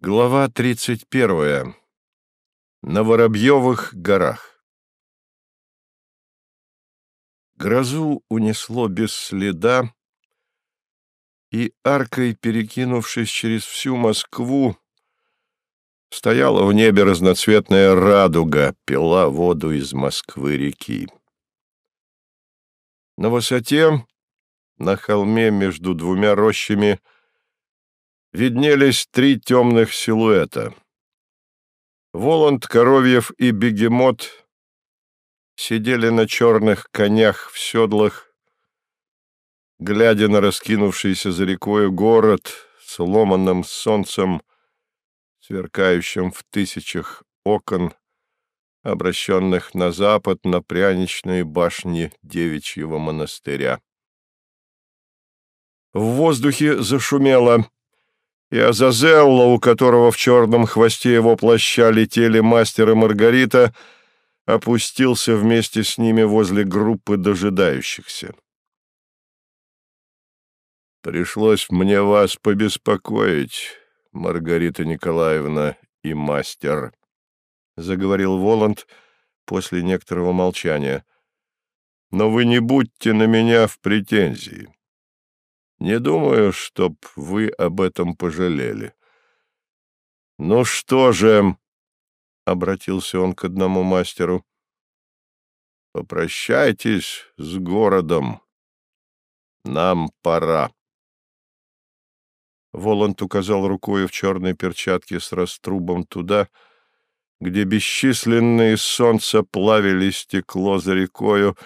Глава 31. На Воробьевых горах. Грозу унесло без следа, и аркой, перекинувшись через всю Москву, стояла в небе разноцветная радуга, пила воду из Москвы-реки. На высоте, на холме между двумя рощами — виднелись три темных силуэта. Воланд, Коровьев и Бегемот сидели на черных конях в седлах, глядя на раскинувшийся за рекою город с ломанным солнцем, сверкающим в тысячах окон, обращенных на запад на пряничные башни девичьего монастыря. В воздухе зашумело, и Азазелла, у которого в черном хвосте его плаща летели мастер и Маргарита, опустился вместе с ними возле группы дожидающихся. «Пришлось мне вас побеспокоить, Маргарита Николаевна и мастер», — заговорил Воланд после некоторого молчания. «Но вы не будьте на меня в претензии. Не думаю, чтоб вы об этом пожалели. — Ну что же, — обратился он к одному мастеру, — попрощайтесь с городом. Нам пора. Воланд указал рукой в черной перчатке с раструбом туда, где бесчисленные солнца плавили стекло за рекою,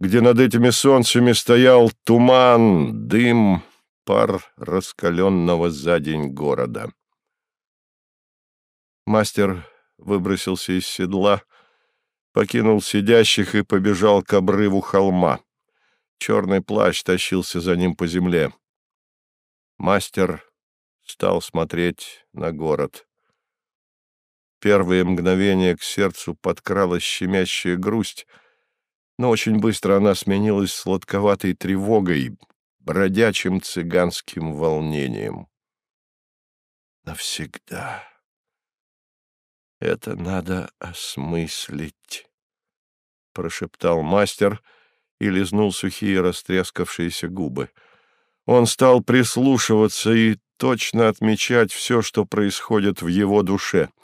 где над этими солнцами стоял туман, дым, пар раскаленного за день города. Мастер выбросился из седла, покинул сидящих и побежал к обрыву холма. Черный плащ тащился за ним по земле. Мастер стал смотреть на город. Первые мгновения к сердцу подкралась щемящая грусть — но очень быстро она сменилась сладковатой тревогой, бродячим цыганским волнением. Навсегда. Это надо осмыслить, — прошептал мастер и лизнул сухие растрескавшиеся губы. Он стал прислушиваться и точно отмечать все, что происходит в его душе —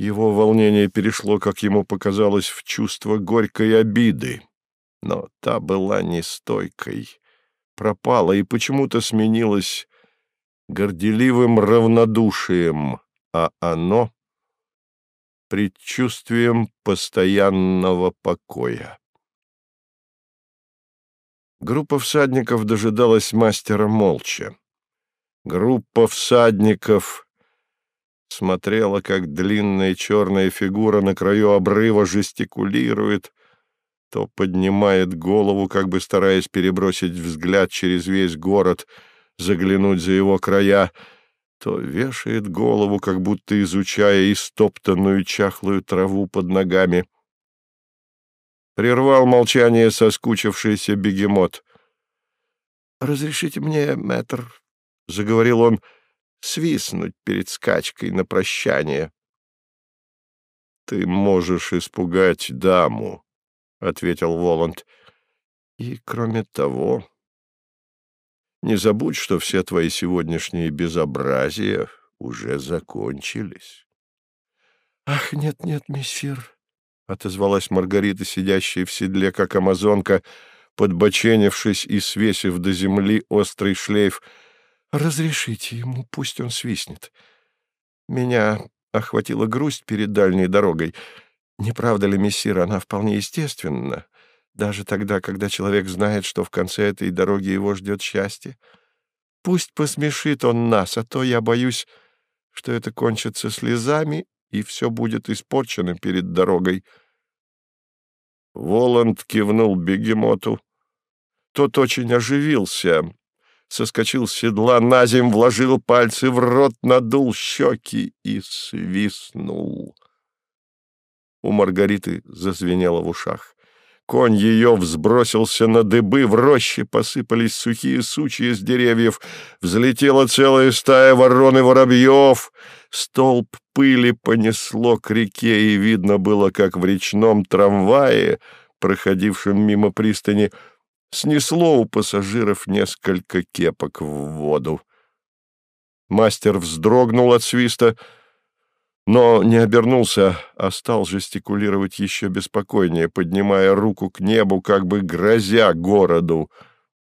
его волнение перешло, как ему показалось, в чувство горькой обиды. Но та была нестойкой, пропала и почему-то сменилась горделивым равнодушием, а оно — предчувствием постоянного покоя. Группа всадников дожидалась мастера молча. Группа всадников смотрела, как длинная черная фигура на краю обрыва жестикулирует, то поднимает голову, как бы стараясь перебросить взгляд через весь город, заглянуть за его края, то вешает голову, как будто изучая истоптанную чахлую траву под ногами. Прервал молчание соскучившийся бегемот. «Разрешите мне, мэтр», — заговорил он, — свистнуть перед скачкой на прощание. — Ты можешь испугать даму, — ответил Воланд. — И, кроме того, не забудь, что все твои сегодняшние безобразия уже закончились. — Ах, нет-нет, мессир, — отозвалась Маргарита, сидящая в седле, как амазонка, подбоченившись и свесив до земли острый шлейф — Разрешите ему, пусть он свистнет. Меня охватила грусть перед дальней дорогой. Не правда ли, мессир, она вполне естественна, даже тогда, когда человек знает, что в конце этой дороги его ждет счастье? Пусть посмешит он нас, а то я боюсь, что это кончится слезами, и все будет испорчено перед дорогой. Воланд кивнул бегемоту. Тот очень оживился, соскочил с седла на земь, вложил пальцы в рот, надул щеки и свистнул. У Маргариты зазвенело в ушах. Конь ее взбросился на дыбы, в роще посыпались сухие сучья с деревьев, взлетела целая стая ворон и воробьев, столб пыли понесло к реке, и видно было, как в речном трамвае, проходившем мимо пристани, снесло у пассажиров несколько кепок в воду. Мастер вздрогнул от свиста, но не обернулся, а стал жестикулировать еще беспокойнее, поднимая руку к небу, как бы грозя городу.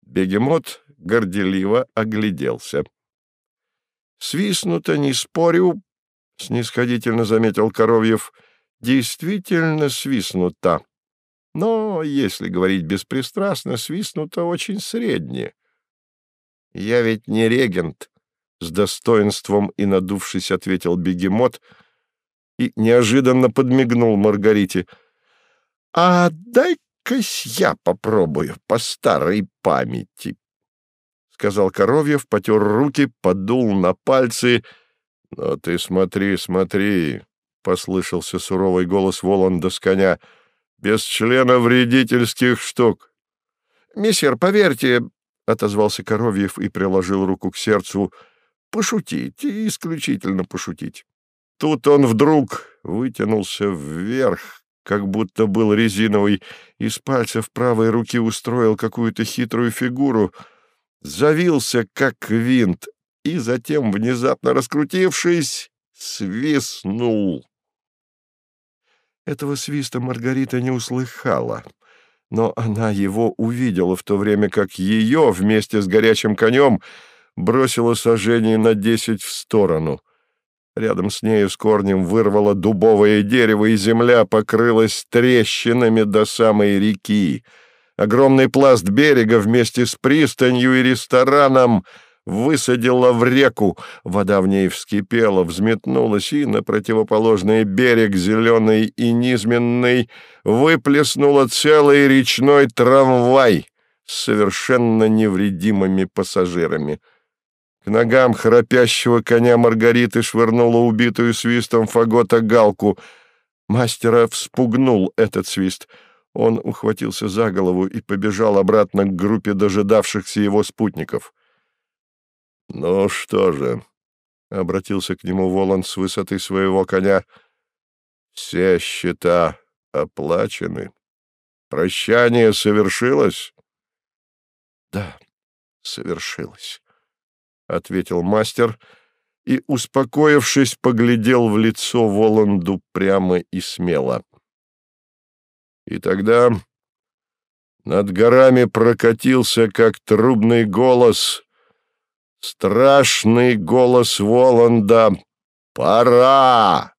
Бегемот горделиво огляделся. «Свистнуто, не спорю», — снисходительно заметил Коровьев, — «действительно свистнуто. Но, если говорить беспристрастно, свистнуто очень среднее. Я ведь не регент, с достоинством и надувшись, ответил бегемот и неожиданно подмигнул Маргарите. — А дай-ка я попробую по старой памяти, — сказал Коровьев, потер руки, подул на пальцы. — Но ты смотри, смотри, — послышался суровый голос Воланда с коня, — без члена вредительских штук. — Мессер, поверьте, — отозвался Коровьев и приложил руку к сердцу, — Пошутить, исключительно пошутить. Тут он вдруг вытянулся вверх, как будто был резиновый, из пальцев правой руки устроил какую-то хитрую фигуру, завился, как винт, и затем, внезапно раскрутившись, свистнул. Этого свиста Маргарита не услыхала, но она его увидела в то время, как ее вместе с горячим конем — бросила сожжение на десять в сторону. Рядом с нею с корнем вырвало дубовое дерево, и земля покрылась трещинами до самой реки. Огромный пласт берега вместе с пристанью и рестораном высадила в реку. Вода в ней вскипела, взметнулась, и на противоположный берег, зеленый и низменный, выплеснула целый речной трамвай с совершенно невредимыми пассажирами. К ногам храпящего коня Маргариты швырнула убитую свистом фагота галку. Мастера вспугнул этот свист. Он ухватился за голову и побежал обратно к группе дожидавшихся его спутников. «Ну что же», — обратился к нему Волан с высоты своего коня, — «все счета оплачены. Прощание совершилось?» «Да, совершилось». — ответил мастер и, успокоившись, поглядел в лицо Воланду прямо и смело. И тогда над горами прокатился, как трубный голос, страшный голос Воланда «Пора!»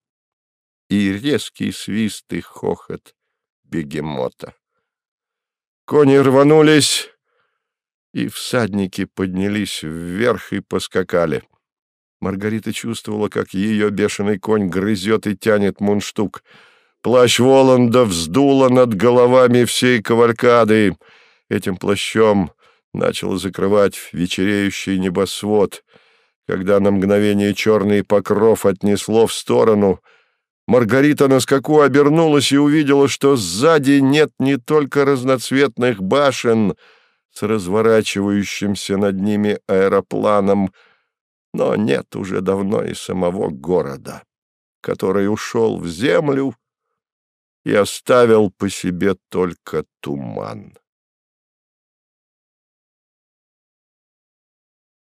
и резкий свист и хохот бегемота. Кони рванулись, и всадники поднялись вверх и поскакали. Маргарита чувствовала, как ее бешеный конь грызет и тянет мундштук. Плащ Воланда вздуло над головами всей кавалькады. Этим плащом начал закрывать вечереющий небосвод. Когда на мгновение черный покров отнесло в сторону, Маргарита на скаку обернулась и увидела, что сзади нет не только разноцветных башен — с разворачивающимся над ними аэропланом, но нет уже давно и самого города, который ушел в землю и оставил по себе только туман.